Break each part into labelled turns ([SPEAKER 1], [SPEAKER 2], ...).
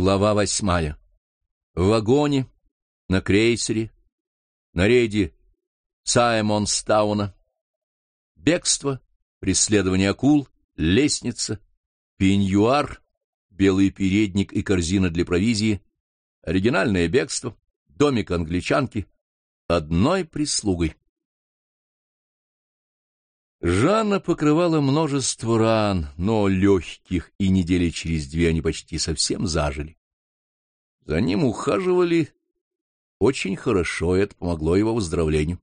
[SPEAKER 1] Глава восьмая. В вагоне, на крейсере, на рейде Саймонстауна. Бегство, преследование акул, лестница, пеньюар, белый передник и корзина для провизии, оригинальное бегство, домик англичанки, одной прислугой. Жанна покрывала множество ран, но легких, и недели через две они почти совсем зажили. За ним ухаживали очень хорошо, и это помогло его выздоровлению.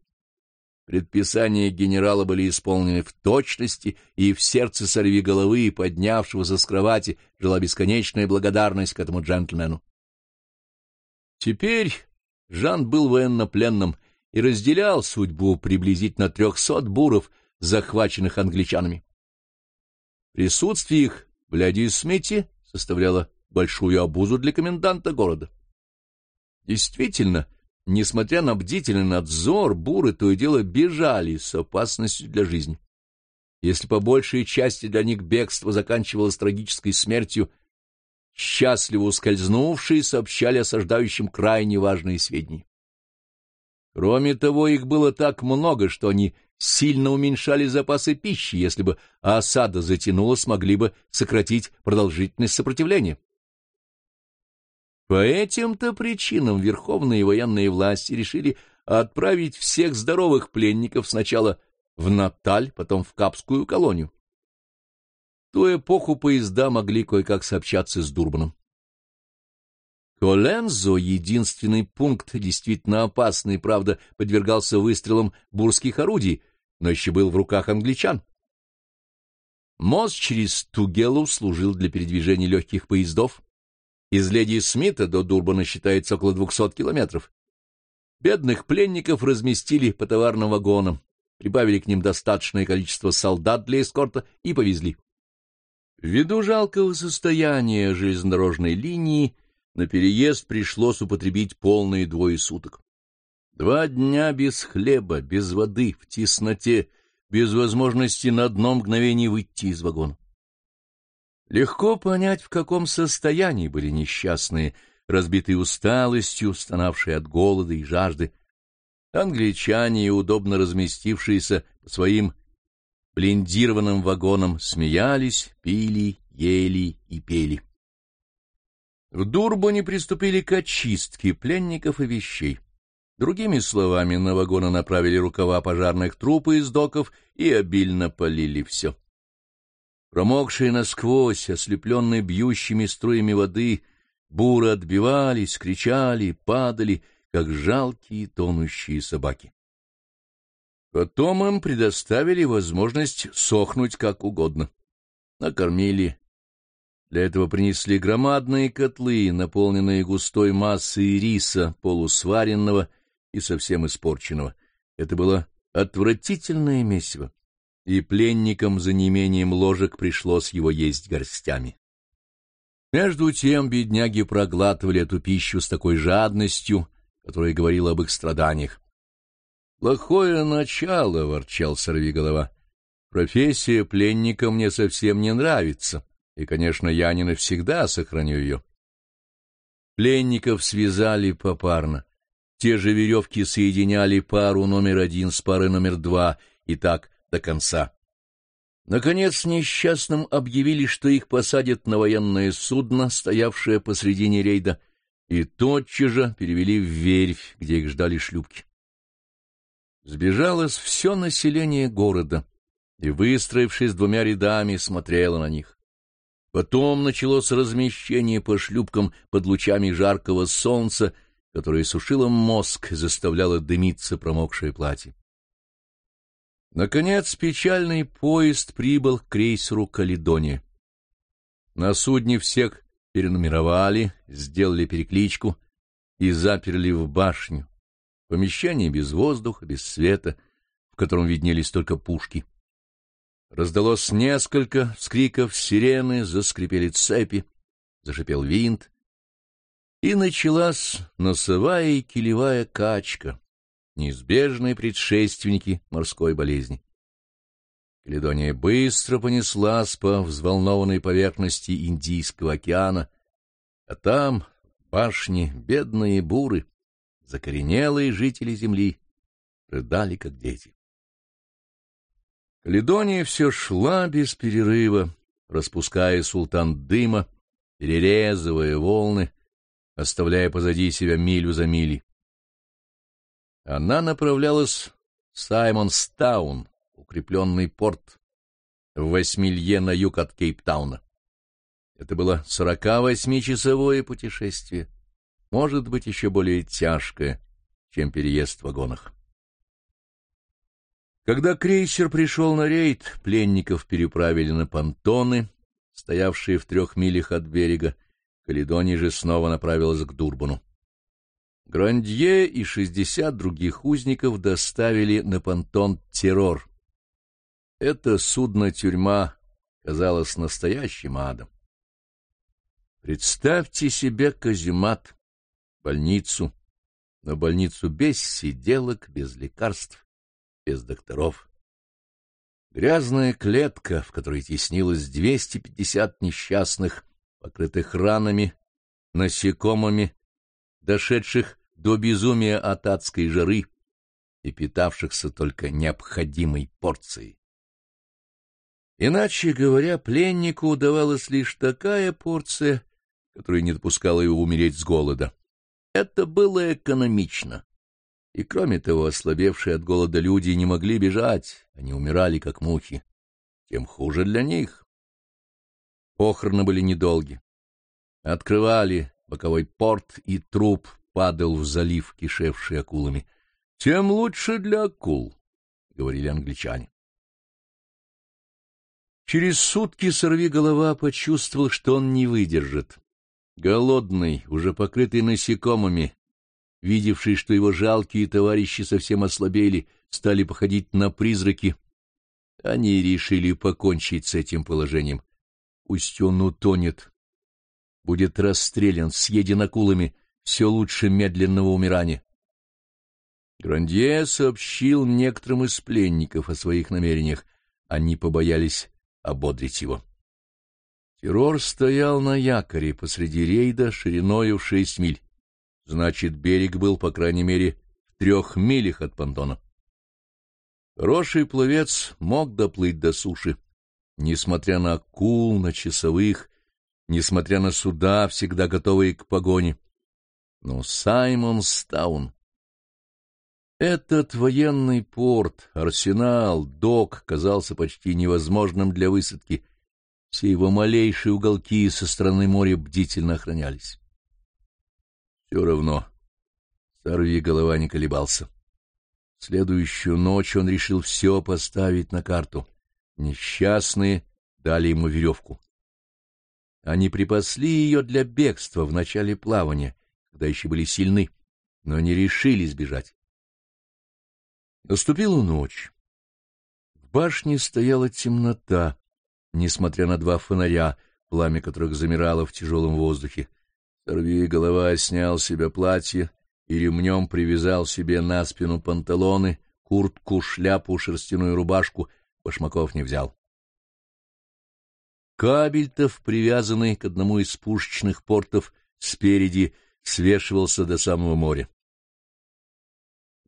[SPEAKER 1] Предписания генерала были исполнены в точности, и в сердце сорви головы, поднявшегося с кровати, жила бесконечная благодарность к этому джентльмену. Теперь Жан был военнопленным и разделял судьбу приблизительно трехсот буров, захваченных англичанами. Присутствие их в Ляди Смите составляло большую обузу для коменданта города. Действительно, несмотря на бдительный надзор, буры то и дело бежали с опасностью для жизни. Если по большей части для них бегство заканчивалось трагической смертью, счастливо ускользнувшие сообщали осаждающим крайне важные сведения. Кроме того, их было так много, что они сильно уменьшали запасы пищи, если бы осада затянулась, могли бы сократить продолжительность сопротивления. По этим-то причинам верховные военные власти решили отправить всех здоровых пленников сначала в Наталь, потом в Капскую колонию. В ту эпоху поезда могли кое-как сообщаться с Дурбаном. Колензо, единственный пункт, действительно опасный, правда, подвергался выстрелам бурских орудий, но еще был в руках англичан. Мост через Тугелу служил для передвижения легких поездов. Из Леди Смита до Дурбана считается около двухсот километров. Бедных пленников разместили по товарным вагонам, прибавили к ним достаточное количество солдат для эскорта и повезли. Ввиду жалкого состояния железнодорожной линии, на переезд пришлось употребить полные двое суток. Два дня без хлеба, без воды, в тесноте, без возможности на одно мгновение выйти из вагона. Легко понять, в каком состоянии были несчастные, разбитые усталостью, стонавшие от голода и жажды. Англичане, удобно разместившиеся по своим блиндированным вагонам, смеялись, пили, ели и пели. В Дурбане приступили к очистке пленников и вещей. Другими словами, на вагоны направили рукава пожарных труб из доков и обильно полили все. Промокшие насквозь, ослепленные бьющими струями воды, буры отбивались, кричали, падали, как жалкие тонущие собаки. Потом им предоставили возможность сохнуть как угодно. Накормили, для этого принесли громадные котлы, наполненные густой массой риса, полусваренного и совсем испорченного. Это было отвратительное месиво, и пленникам за неимением ложек пришлось его есть горстями. Между тем бедняги проглатывали эту пищу с такой жадностью, которая говорила об их страданиях. «Плохое начало», — ворчал сорвиголова. «Профессия пленника мне совсем не нравится» и, конечно, я не навсегда сохраню ее. Пленников связали попарно. Те же веревки соединяли пару номер один с парой номер два, и так до конца. Наконец, несчастным объявили, что их посадят на военное судно, стоявшее посредине рейда, и тотчас же перевели в верфь, где их ждали шлюпки. Сбежалось все население города, и, выстроившись двумя рядами, смотрело на них. Потом началось размещение по шлюпкам под лучами жаркого солнца, которое сушило мозг заставляло дымиться промокшее платье. Наконец печальный поезд прибыл к крейсеру «Каледония». На судне всех перенумеровали, сделали перекличку и заперли в башню. Помещение без воздуха, без света, в котором виднелись только пушки. Раздалось несколько вскриков сирены, заскрипели цепи, зашипел винт, и началась носовая и килевая качка, неизбежные предшественники морской болезни. Каледония быстро понеслась по взволнованной поверхности Индийского океана, А там башни, бедные буры, закоренелые жители земли, рыдали, как дети. Каледония все шла без перерыва, распуская султан дыма, перерезывая волны, оставляя позади себя милю за милей. Она направлялась в Саймонстаун, укрепленный порт, в восьмилье на юг от Кейптауна. Это было сорока восьмичасовое путешествие, может быть, еще более тяжкое, чем переезд в вагонах. Когда крейсер пришел на рейд, пленников переправили на понтоны, стоявшие в трех милях от берега, Каледония же снова направилась к Дурбану. Грандье и шестьдесят других узников доставили на понтон «Террор». Это судно-тюрьма казалось настоящим адом. Представьте себе каземат, больницу, но больницу без сиделок, без лекарств, без докторов. Грязная клетка, в которой теснилось 250 несчастных, покрытых ранами, насекомыми, дошедших до безумия от адской жары и питавшихся только необходимой порцией. Иначе говоря, пленнику удавалась лишь такая порция, которая не допускала его умереть с голода. Это было экономично. И, кроме того, ослабевшие от голода люди не могли бежать, они умирали, как мухи. Тем хуже для них. Похороны были недолги. Открывали боковой порт, и труп падал в залив, кишевший акулами. — Тем лучше для акул, — говорили англичане. Через сутки сорви голова почувствовал, что он не выдержит. Голодный, уже покрытый насекомыми, видевший, что его жалкие товарищи совсем ослабели, стали походить на призраки, они решили покончить с этим положением. Пусть он утонет, будет расстрелян, съеден акулами, все лучше медленного умирания. Грандье сообщил некоторым из пленников о своих намерениях. Они побоялись ободрить его. Террор стоял на якоре посреди рейда шириною в шесть миль. Значит, берег был, по крайней мере, в трех милях от понтона. Хороший пловец мог доплыть до суши, несмотря на акул, на часовых, несмотря на суда, всегда готовые к погоне. Но Саймон Стаун... Этот военный порт, арсенал, док казался почти невозможным для высадки. Все его малейшие уголки со стороны моря бдительно охранялись. Все равно. Сорви голова не колебался. Следующую ночь он решил все поставить на карту. Несчастные дали ему веревку. Они припасли ее для бегства в начале плавания, когда еще были сильны, но не решились бежать. Наступила ночь. В башне стояла темнота, несмотря на два фонаря, пламя которых замирало в тяжелом воздухе. Сорви голова снял с себя платье и ремнем привязал себе на спину панталоны, куртку, шляпу, шерстяную рубашку, башмаков не взял. Кабельтов, привязанный к одному из пушечных портов спереди, свешивался до самого моря.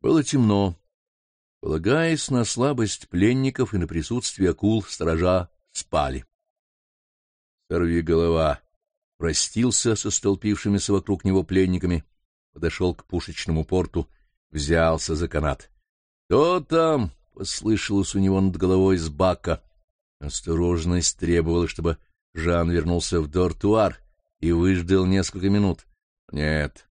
[SPEAKER 1] Было темно. Полагаясь на слабость пленников и на присутствие акул, сторожа спали. Сорви голова простился со столпившимися вокруг него пленниками, подошел к пушечному порту, взялся за канат. — Кто там? — послышалось у него над головой с бака. Осторожность требовала, чтобы Жан вернулся в дортуар и выждал несколько минут. Нет.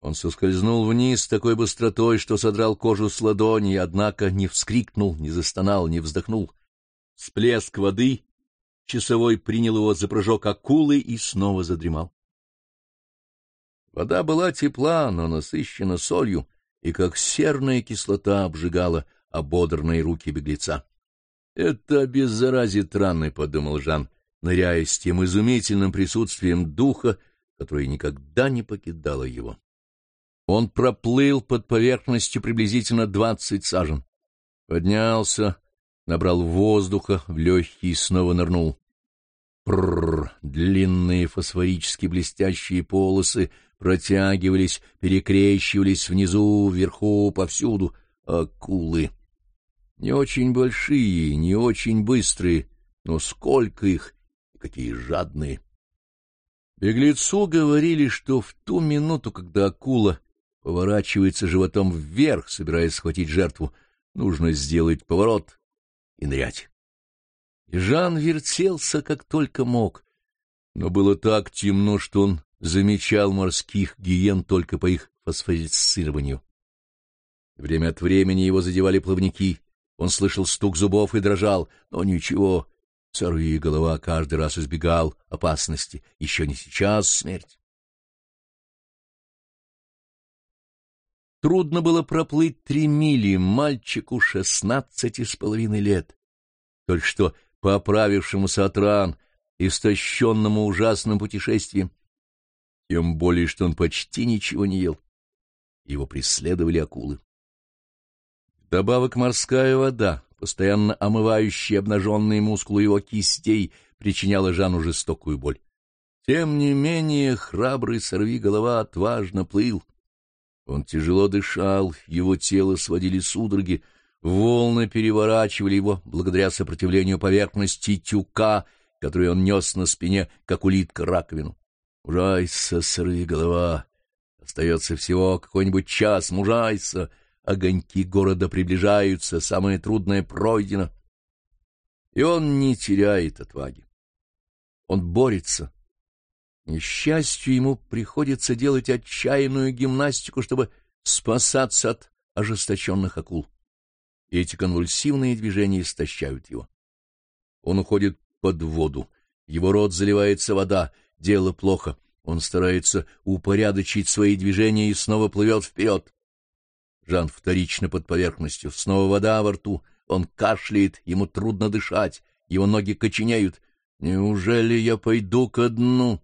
[SPEAKER 1] Он соскользнул вниз с такой быстротой, что содрал кожу с ладони, однако не вскрикнул, не застонал, не вздохнул. Всплеск воды Часовой принял его за прыжок акулы и снова задремал. Вода была тепла, но насыщена солью, и как серная кислота обжигала ободранные руки беглеца. — Это обеззаразит раны, — подумал Жан, ныряя с тем изумительным присутствием духа, которое никогда не покидало его. Он проплыл под поверхностью приблизительно двадцать сажен. Поднялся, набрал воздуха в легкие и снова нырнул. Прррр, длинные фосфорически блестящие полосы протягивались, перекрещивались внизу, вверху, повсюду. Акулы. Не очень большие, не очень быстрые, но сколько их, какие жадные. Беглецу говорили, что в ту минуту, когда акула поворачивается животом вверх, собираясь схватить жертву, нужно сделать поворот и нырять. Жан вертелся, как только мог, но было так темно, что он замечал морских гиен только по их фосфорицированию. Время от времени его задевали плавники, он слышал стук зубов и дрожал, но ничего, сорви голова каждый раз избегал опасности, еще не сейчас смерть. Трудно было проплыть три мили мальчику шестнадцати с половиной лет, только что поправившемуся от ран, истощенному ужасным путешествием, тем более, что он почти ничего не ел. Его преследовали акулы. Добавок морская вода, постоянно омывающая обнаженные мускулы его кистей, причиняла Жану жестокую боль. Тем не менее храбрый сорвиголова отважно плыл. Он тяжело дышал, его тело сводили судороги, волны переворачивали его благодаря сопротивлению поверхности тюка, который он нес на спине, как улитка раковину. Мужайся, сорвиголова! Остается всего какой-нибудь час, мужайся! огоньки города приближаются, самое трудное пройдено. И он не теряет отваги. Он борется. Несчастью ему приходится делать отчаянную гимнастику, чтобы спасаться от ожесточенных акул. Эти конвульсивные движения истощают его. Он уходит под воду, его рот заливается вода, дело плохо. Он старается упорядочить свои движения и снова плывет вперед. Жан вторично под поверхностью, снова вода во рту, он кашляет, ему трудно дышать, его ноги коченеют. «Неужели я пойду ко дну?» —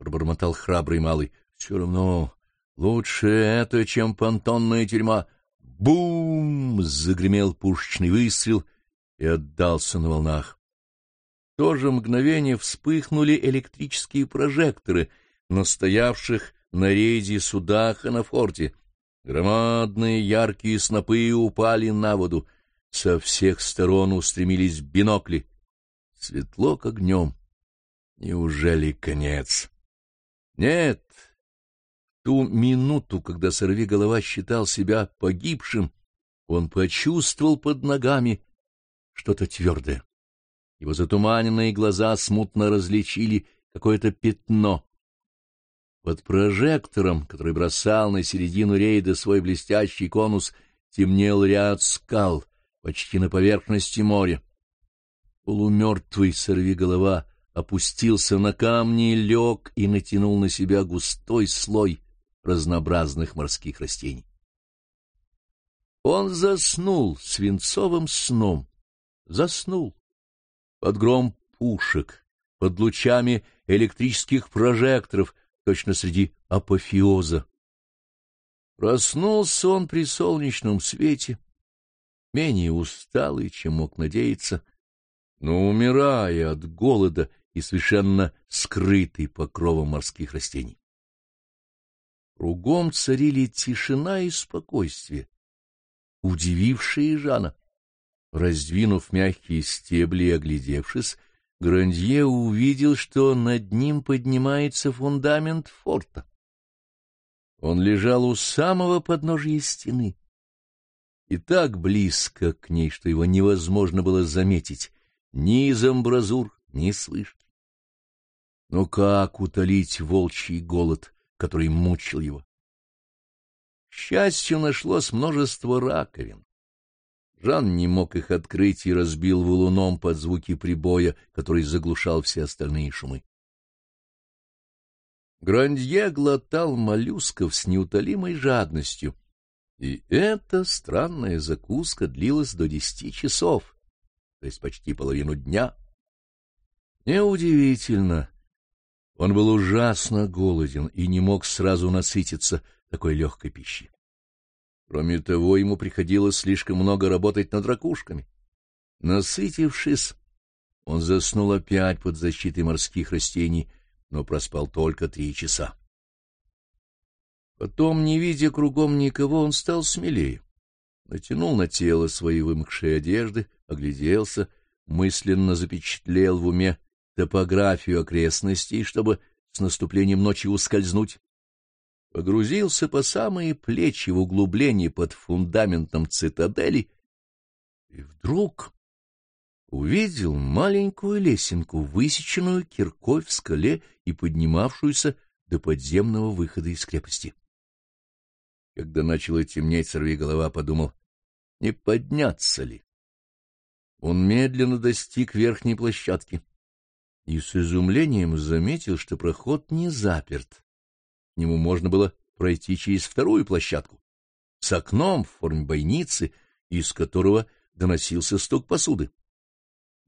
[SPEAKER 1] пробормотал храбрый малый. «Все равно лучше это, чем понтонная тюрьма». «Бум!» — загремел пушечный выстрел и отдался на волнах. В то же мгновение вспыхнули электрические прожекторы на стоявших на рейде судах и на форте. Громадные яркие снопы упали на воду. Со всех сторон устремились бинокли. Светло, как днем. Неужели конец? Нет. В ту минуту, когда сорвиголова считал себя погибшим, он почувствовал под ногами что-то твердое. Его затуманенные глаза смутно различили какое-то пятно. Под прожектором, который бросал на середину рейда свой блестящий конус, темнел ряд скал, почти на поверхности моря. Полумертвый сорвиголова опустился на камни, лег и натянул на себя густой слой разнообразных морских растений. Он заснул свинцовым сном, заснул под гром пушек, под лучами электрических прожекторов, точно среди апофеоза. Проснулся он при солнечном свете, менее усталый, чем мог надеяться, но умирая от голода и совершенно скрытый покровом морских растений. Кругом царили тишина и спокойствие, удивившие Жана. Раздвинув мягкие стебли и оглядевшись, Грандье увидел, что над ним поднимается фундамент форта. Он лежал у самого подножия стены и так близко к ней, что его невозможно было заметить ни из амбразур, ни с вышки. Но как утолить волчий голод, который мучил его? К счастью, нашлось множество раковин. Жан не мог их открыть и разбил валуном под звуки прибоя, который заглушал все остальные шумы. Грандье глотал моллюсков с неутолимой жадностью, и эта странная закуска длилась до десяти часов, то есть почти половину дня. Неудивительно. Он был ужасно голоден и не мог сразу насытиться такой легкой пищей. Кроме того, ему приходилось слишком много работать над ракушками. Насытившись, Он заснул опять под защитой морских растений, но проспал только три часа. Потом, не видя кругом никого, он стал смелее. Натянул на тело свои вымокшие одежды, огляделся, мысленно запечатлел в уме топографию окрестностей, чтобы с наступлением ночи ускользнуть. Погрузился по самые плечи в углубление под фундаментом цитадели и вдруг увидел маленькую лесенку, высеченную киркой в скале и поднимавшуюся до подземного выхода из крепости. Когда начало темнеть, сорвиголова подумал, не подняться ли. Он медленно достиг верхней площадки и с изумлением заметил, что проход не заперт. К нему можно было пройти через вторую площадку, с окном в форме бойницы, из которого доносился стук посуды.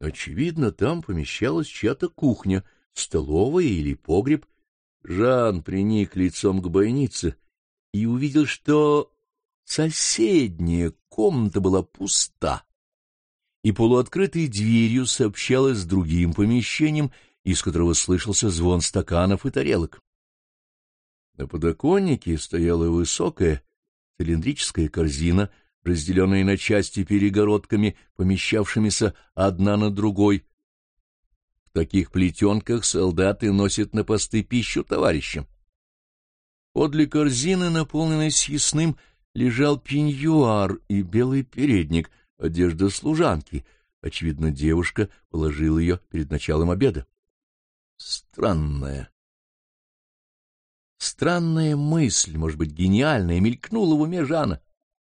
[SPEAKER 1] Очевидно, там помещалась чья-то кухня, столовая или погреб. Жан приник лицом к бойнице и увидел, что соседняя комната была пуста, и полуоткрытой дверью сообщалась с другим помещением, из которого слышался звон стаканов и тарелок. На подоконнике стояла высокая цилиндрическая корзина разделенные на части перегородками, помещавшимися одна на другой. В таких плетенках солдаты носят на посты пищу товарищам. Подле корзины, наполненной съестным, лежал пеньюар и белый передник, одежда служанки. Очевидно, девушка положила ее перед началом обеда. Странная. Странная мысль, может быть, гениальная, мелькнула в уме Жана.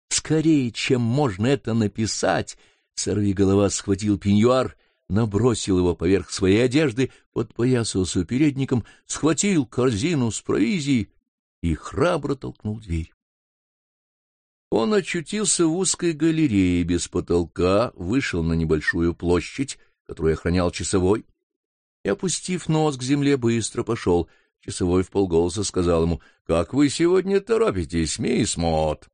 [SPEAKER 1] Скорее, чем можно это написать, сорвиголова схватил пеньюар, набросил его поверх своей одежды, подпоясался передником, схватил корзину с провизией и храбро толкнул дверь. Он очутился в узкой галерее без потолка, вышел на небольшую площадь, которую охранял часовой, и, опустив нос к земле, быстро пошел. Часовой в полголоса сказал ему, — Как вы сегодня торопитесь, мисс Мот?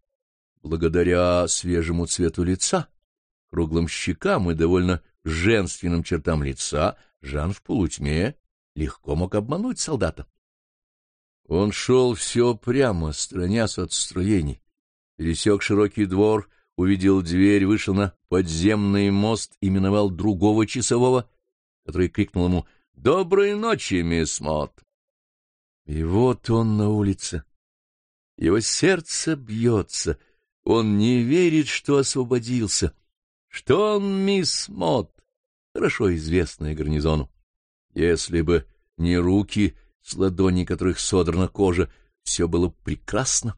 [SPEAKER 1] Благодаря свежему цвету лица, круглым щекам и довольно женственным чертам лица, Жан в полутьме легко мог обмануть солдата. Он шел все прямо, сторонясь от строений, пересек широкий двор, увидел дверь, вышел на подземный мост и миновал другого часового, который крикнул ему «Доброй ночи, мисс Мот!» И вот он на улице. Его сердце бьется — он не верит, что освободился, что он мисс Мот, хорошо известная гарнизону. Если бы не руки, с ладоней которых содрана кожа, все было прекрасно.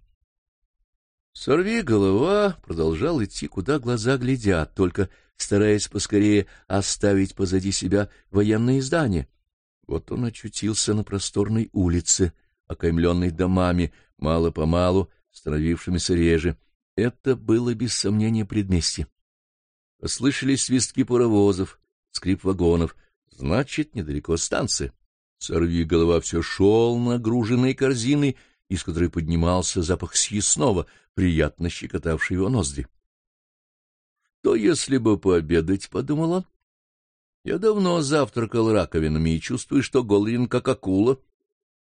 [SPEAKER 1] Сорви голова продолжал идти, куда глаза глядят, только стараясь поскорее оставить позади себя военные здания. Вот он очутился на просторной улице, окаймленной домами, мало-помалу становившимися реже. Это было без сомнения предместье. Послышались свистки паровозов, скрип вагонов. Значит, недалеко станция. Сорви голова все шел нагруженной корзиной, из которой поднимался запах съестного, приятно щекотавший его ноздри. «Что, если бы пообедать?» — подумал он. «Я давно завтракал раковинами и чувствую, что голоден, как акула».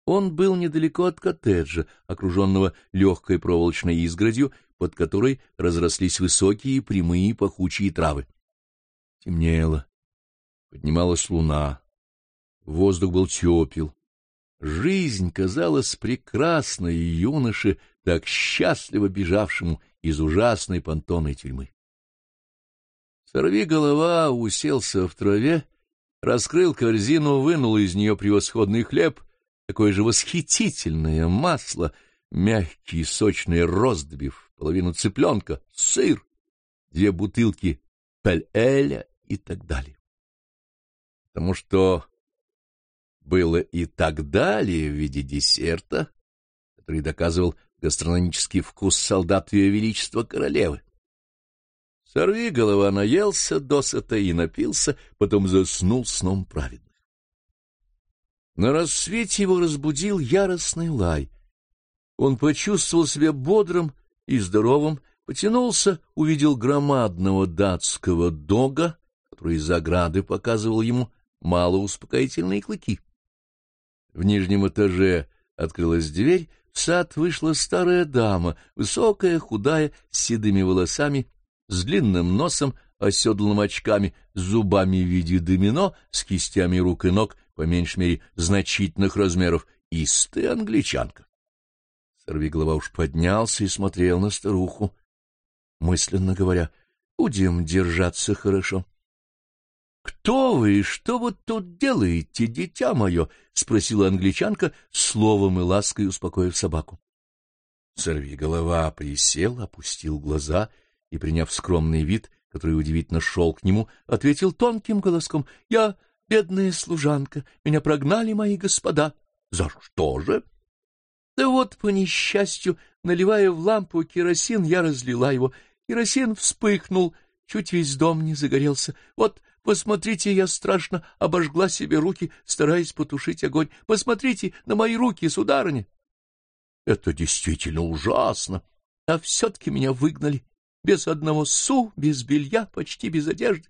[SPEAKER 1] Он был недалеко от коттеджа, окруженного легкой проволочной изгородью, под которой разрослись высокие прямые пахучие травы. Темнело. Поднималась луна. Воздух был тепел. Жизнь казалась прекрасной юноше, так счастливо бежавшему из ужасной понтонной тюрьмы. Сорви голова уселся в траве, раскрыл корзину, вынул из нее превосходный хлеб, такое же восхитительное масло, мягкий сочный ростбиф, половину цыпленка, сыр, две бутылки пель-эля и так далее. Потому что было и так далее в виде десерта, который доказывал гастрономический вкус солдат Ее Величества Королевы. Сорви голова наелся досыта и напился, потом заснул сном праведных. На рассвете его разбудил яростный лай. Он почувствовал себя бодрым и здоровым, потянулся, увидел громадного датского дога, который из ограды показывал ему малоуспокоительные клыки. В нижнем этаже открылась дверь, в сад вышла старая дама, высокая, худая, с седыми волосами, с длинным носом, оседланным очками, с зубами в виде домино, с кистями рук и ног, по меньшей мере, значительных размеров, истая англичанка. Сорвиголова уж поднялся и смотрел на старуху, мысленно говоря, «Будем держаться хорошо». «Кто вы и что вот тут делаете, дитя мое?» — спросила англичанка, словом и лаской успокоив собаку. Сорвиголова присел, опустил глаза и, приняв скромный вид, который удивительно шел к нему, ответил тонким голоском, «Я бедная служанка, меня прогнали мои господа». «За что же?» «Да вот, по несчастью, наливая в лампу керосин, я разлила его. Керосин вспыхнул, чуть весь дом не загорелся. Вот Посмотрите, я страшно обожгла себе руки, стараясь потушить огонь. Посмотрите на мои руки, сударыня. Это действительно ужасно. А все-таки меня выгнали. Без одного су, без белья, почти без одежды.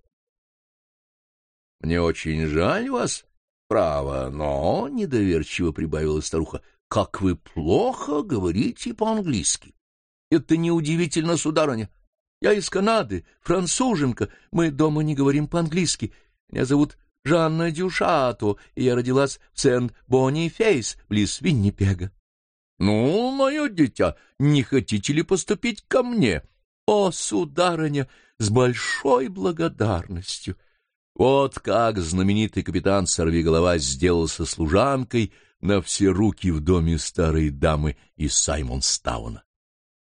[SPEAKER 1] Мне очень жаль вас, право, но, — недоверчиво прибавила старуха, — как вы плохо говорите по-английски. Это неудивительно, сударыня. Я из Канады, француженка. Мы дома не говорим по-английски. Меня зовут Жанна Дюшато, и я родилась в Сент-Бонни-Фейс, близ Виннипега. — Ну, мое дитя, не хотите ли поступить ко мне? — О, сударыня, с большой благодарностью! Вот как знаменитый капитан Сорвиголова сделался служанкой на все руки в доме старой дамы из Саймонстауна.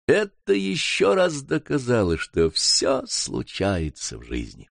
[SPEAKER 1] Это еще раз доказало, что все случается в жизни.